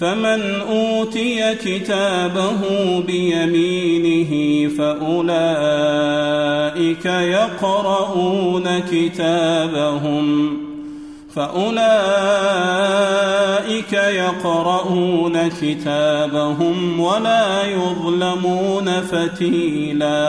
فمن أوتي كتابه بيمينه فأولئك يقرؤون كتابهم فأولئك يقرؤون كتابهم ولا يظلمون فتيلا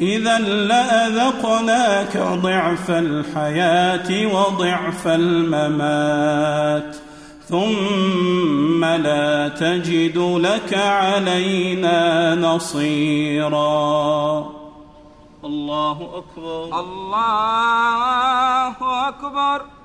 إذا لأذقناك ضعف الحياة وضعف الممات ثم لا تجد لك علينا نصيرا. الله أكبر. الله أكبر.